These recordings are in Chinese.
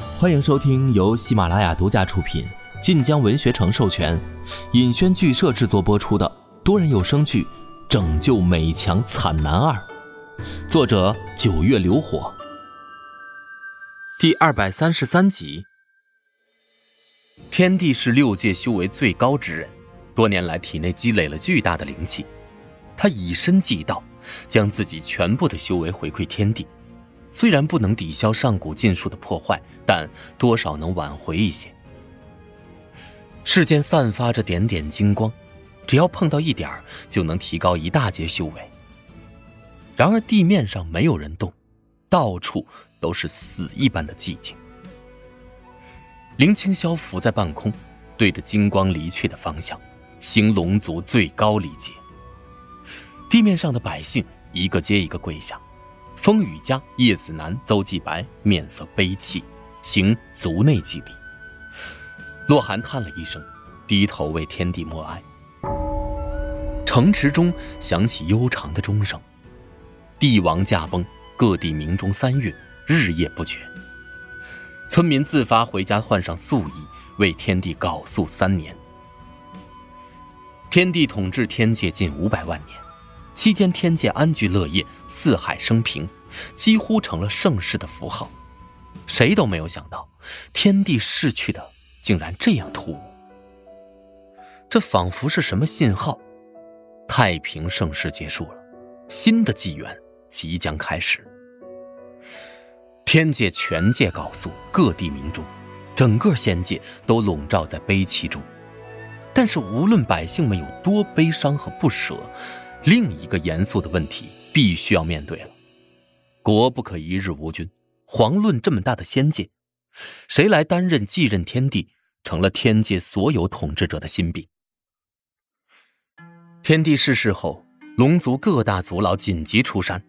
欢迎收听由喜马拉雅独家出品、晋江文学城授权、尹轩剧社制作播出的多人有声剧《拯救美强惨男二》，作者九月流火，第二百三十三集。天帝是六界修为最高之人，多年来体内积累了巨大的灵气，他以身祭道，将自己全部的修为回馈天地。虽然不能抵消上古禁术的破坏，但多少能挽回一些。世间散发着点点金光，只要碰到一点儿，就能提高一大截修为。然而地面上没有人动，到处都是死一般的寂静。林清霄浮在半空，对着金光离去的方向，行龙族最高礼节。地面上的百姓一个接一个跪下。风雨家、叶子南、邹继白面色悲戚，行族内祭礼。洛寒叹了一声，低头为天地默哀。城池中响起悠长的钟声。帝王驾崩，各地鸣钟三月，日夜不绝。村民自发回家换上素衣，为天帝缟素三年。天帝统治天界近五百万年。期间，天界安居乐业，四海升平，几乎成了盛世的符号。谁都没有想到，天地逝去的竟然这样突兀。这仿佛是什么信号？太平盛世结束了，新的纪元即将开始。天界全界告诉各地民众，整个仙界都笼罩在悲戚中。但是，无论百姓们有多悲伤和不舍。另一个严肃的问题必须要面对了：国不可一日无君。遑论这么大的仙界，谁来担任继任天帝，成了天界所有统治者的心病。天帝逝世后，龙族各大族老紧急出山，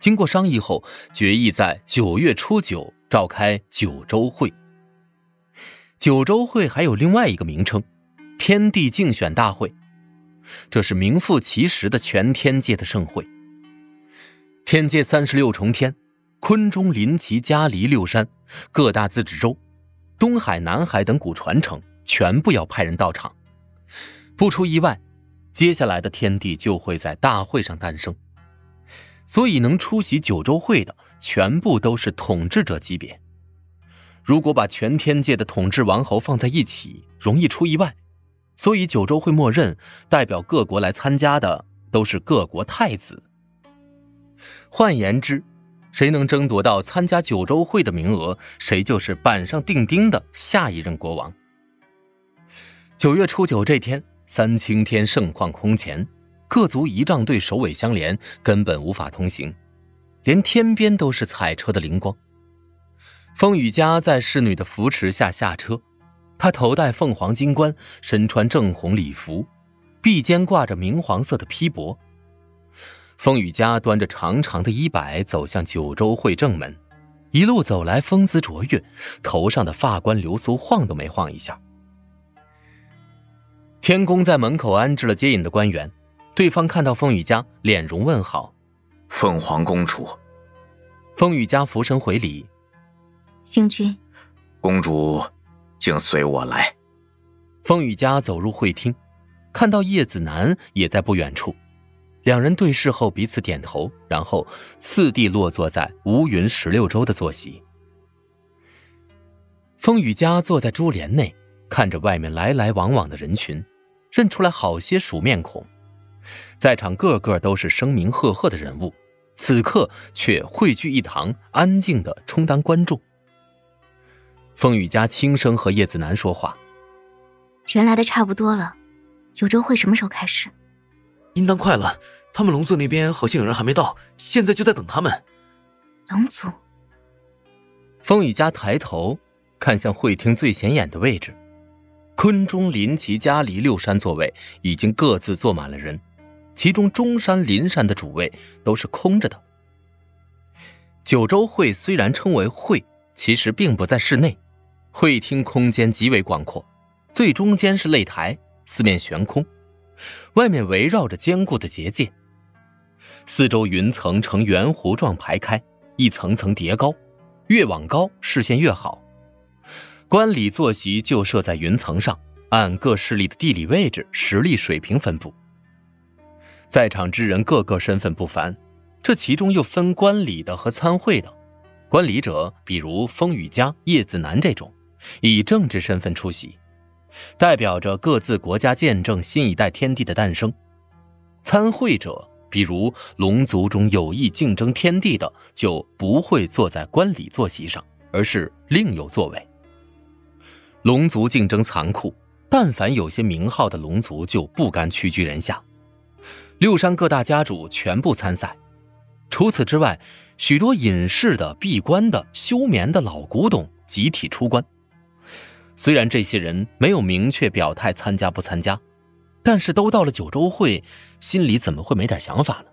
经过商议后，决议在九月初九召开九州会。九州会还有另外一个名称：天地竞选大会。这是名副其实的全天界的盛会。天界三十六重天，昆中、临齐、迦黎六山，各大自治州，东海、南海等古传承，全部要派人到场。不出意外，接下来的天地就会在大会上诞生。所以，能出席九州会的，全部都是统治者级别。如果把全天界的统治王侯放在一起，容易出意外。所以九州会默认代表各国来参加的都是各国太子。换言之，谁能争夺到参加九州会的名额，谁就是板上钉钉的下一任国王。九月初九这天，三清天盛况空前，各族仪仗队首尾相连，根本无法通行，连天边都是彩车的灵光。风雨家在侍女的扶持下下车。他头戴凤凰金冠，身穿正红礼服，臂间挂着明黄色的披帛。风雨家端着长长的衣摆走向九州会正门，一路走来风姿卓越，头上的发冠流苏晃都没晃一下。天宫在门口安置了接引的官员，对方看到风雨家，脸容问好：“凤凰公主。”风雨家俯身回礼：“星君。”公主。请随我来。风雨家走入会厅，看到叶子楠也在不远处，两人对视后彼此点头，然后次第落座在乌云十六州的坐席。风雨家坐在珠帘内，看着外面来来往往的人群，认出来好些熟面孔，在场个个都是声名赫赫的人物，此刻却汇聚一堂，安静的充当观众。风雨家轻声和叶子楠说话：“人来的差不多了，九州会什么时候开始？应当快了。他们龙族那边好像有人还没到，现在就在等他们。”龙族。风雨家抬头看向会厅最显眼的位置，昆中、林齐、家离六山座位已经各自坐满了人，其中中山、林山的主位都是空着的。九州会虽然称为会，其实并不在室内。会厅空间极为广阔，最中间是擂台，四面悬空，外面围绕着坚固的结界，四周云层呈圆弧状排开，一层层叠高，越往高视线越好，观礼坐席就设在云层上，按各势力的地理位置、实力水平分布。在场之人个个身份不凡，这其中又分观礼的和参会的。观礼者，比如风雨家、叶子南这种，以政治身份出席，代表着各自国家见证新一代天地的诞生；参会者，比如龙族中有意竞争天地的，就不会坐在观礼坐席上，而是另有座位。龙族竞争残酷，但凡有些名号的龙族就不甘屈居人下。六山各大家主全部参赛。除此之外，许多隐士的、闭关的、休眠的老古董集体出关。虽然这些人没有明确表态参加不参加，但是都到了九州会，心里怎么会没点想法呢？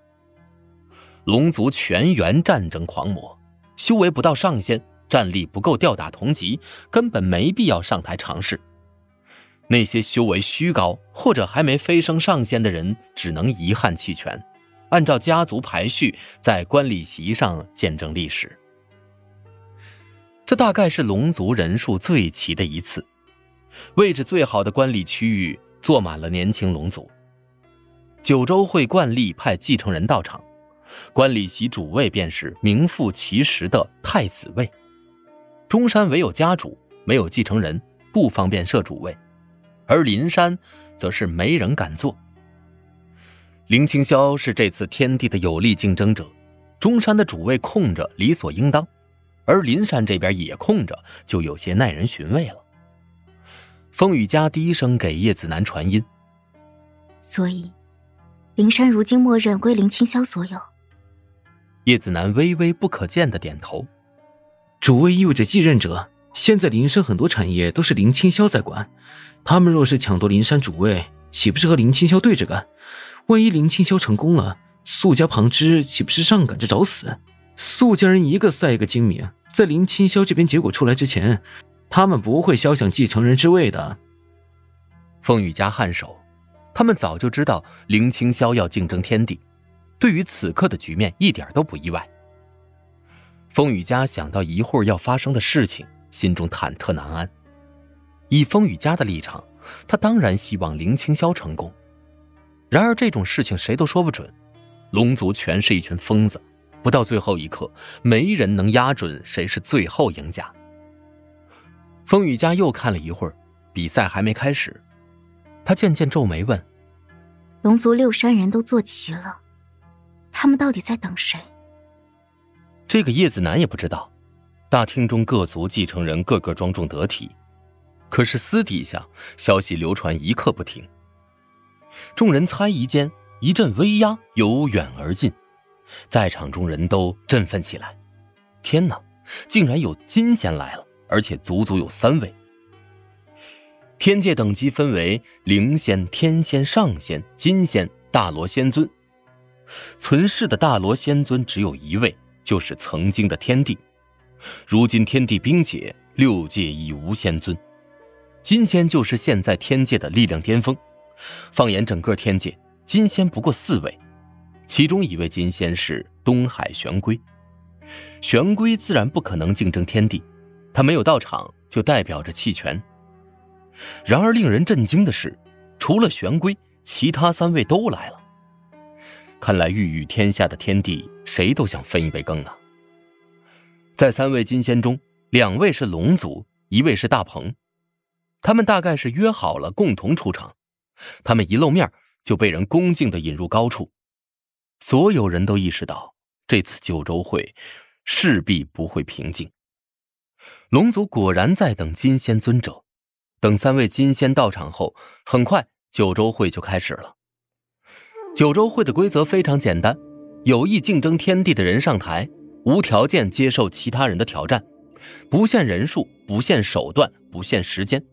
龙族全员战争狂魔，修为不到上仙，战力不够吊打同级，根本没必要上台尝试。那些修为虚高或者还没飞升上仙的人，只能遗憾弃权。按照家族排序，在观礼席上见证历史。这大概是龙族人数最齐的一次，位置最好的观礼区域坐满了年轻龙族。九州会惯例派继承人到场，观礼席主位便是名副其实的太子位。中山唯有家主，没有继承人，不方便设主位，而林山则是没人敢坐。林清霄是这次天地的有力竞争者，中山的主位空着，理所应当；而林山这边也空着，就有些耐人寻味了。风雨家低声给叶子楠传音，所以，林山如今默认归林清霄所有。叶子楠微微不可见的点头。主位意味着继任者，现在林山很多产业都是林清霄在管，他们若是抢夺林山主位，岂不是和林清霄对着干？万一林清霄成功了，苏家旁支岂不是上赶着找死？苏家人一个赛一个精明，在林清霄这边结果出来之前，他们不会肖想继承人之位的。风雨家颔首，他们早就知道林清霄要竞争天地，对于此刻的局面一点都不意外。风雨家想到一会儿要发生的事情，心中忐忑难安。以风雨家的立场，他当然希望林清霄成功。然而这种事情谁都说不准，龙族全是一群疯子，不到最后一刻，没人能压准谁是最后赢家。风雨家又看了一会儿，比赛还没开始，他渐渐皱眉问：“龙族六山人都坐齐了，他们到底在等谁？”这个叶子楠也不知道。大厅中各族继承人个个庄重得体，可是私底下消息流传一刻不停。众人猜疑间，一阵威压由远而近，在场中人都振奋起来。天哪，竟然有金仙来了，而且足足有三位。天界等级分为灵仙、天仙、上仙、金仙、大罗仙尊。存世的大罗仙尊只有一位，就是曾经的天帝。如今天地冰解，六界已无仙尊。金仙就是现在天界的力量巅峰。放眼整个天界，金仙不过四位，其中一位金仙是东海玄龟。玄龟自然不可能竞争天地，他没有到场就代表着弃权。然而令人震惊的是，除了玄龟，其他三位都来了。看来欲与天下的天地，谁都想分一杯羹啊！在三位金仙中，两位是龙族，一位是大鹏，他们大概是约好了共同出场。他们一露面就被人恭敬的引入高处，所有人都意识到这次九州会势必不会平静。龙族果然在等金仙尊者，等三位金仙到场后，很快九州会就开始了。九州会的规则非常简单：有意竞争天地的人上台，无条件接受其他人的挑战，不限人数，不限手段，不限时间。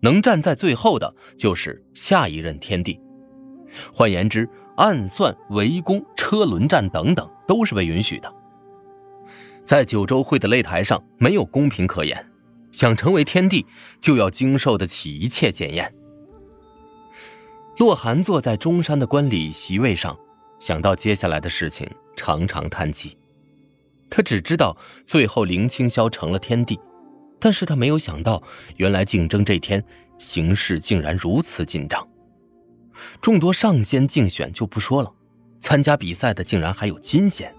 能站在最后的，就是下一任天帝。换言之，暗算、围攻、车轮战等等都是被允许的。在九州会的擂台上，没有公平可言。想成为天帝，就要经受得起一切检验。洛寒坐在中山的观礼席位上，想到接下来的事情，长长叹气。他只知道，最后林清霄成了天帝。但是他没有想到，原来竞争这天形势竟然如此紧张。众多上仙竞选就不说了，参加比赛的竟然还有金仙，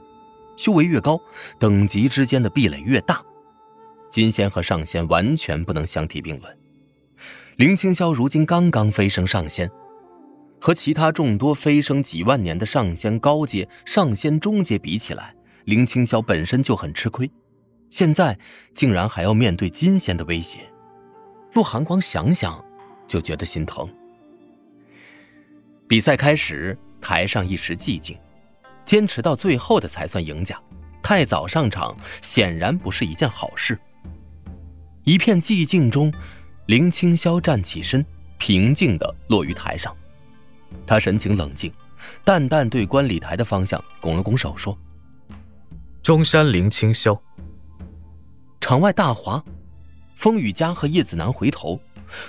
修为越高，等级之间的壁垒越大。金仙和上仙完全不能相提并论。林青霄如今刚刚飞升上仙，和其他众多飞升几万年的上仙高阶、上仙中阶比起来，林青霄本身就很吃亏。现在竟然还要面对金仙的威胁，陆寒光想想就觉得心疼。比赛开始，台上一时寂静，坚持到最后的才算赢家。太早上场显然不是一件好事。一片寂静中，林青霄站起身，平静地落于台上。他神情冷静，淡淡对观礼台的方向拱了拱手，说：“中山林青霄。”场外大华，风雨佳和叶子楠回头，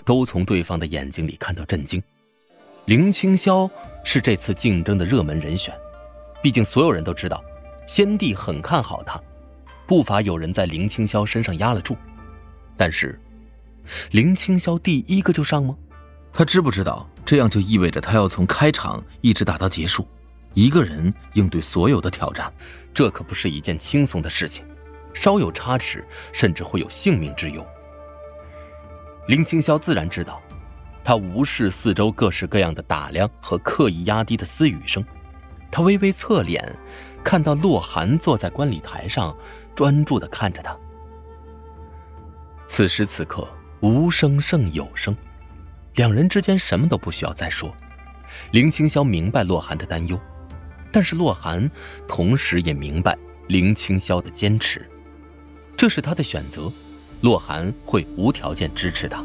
都从对方的眼睛里看到震惊。林青霄是这次竞争的热门人选，毕竟所有人都知道，先帝很看好他，不乏有人在林青霄身上压了注。但是，林青霄第一个就上吗？他知不知道，这样就意味着他要从开场一直打到结束，一个人应对所有的挑战，这可不是一件轻松的事情。稍有差池，甚至会有性命之忧。林青霄自然知道，他无视四周各式各样的打量和刻意压低的私语声。他微微侧脸，看到洛寒坐在观礼台上，专注地看着他。此时此刻，无声胜有声，两人之间什么都不需要再说。林青霄明白洛寒的担忧，但是洛寒同时也明白林青霄的坚持。这是他的选择，洛寒会无条件支持他。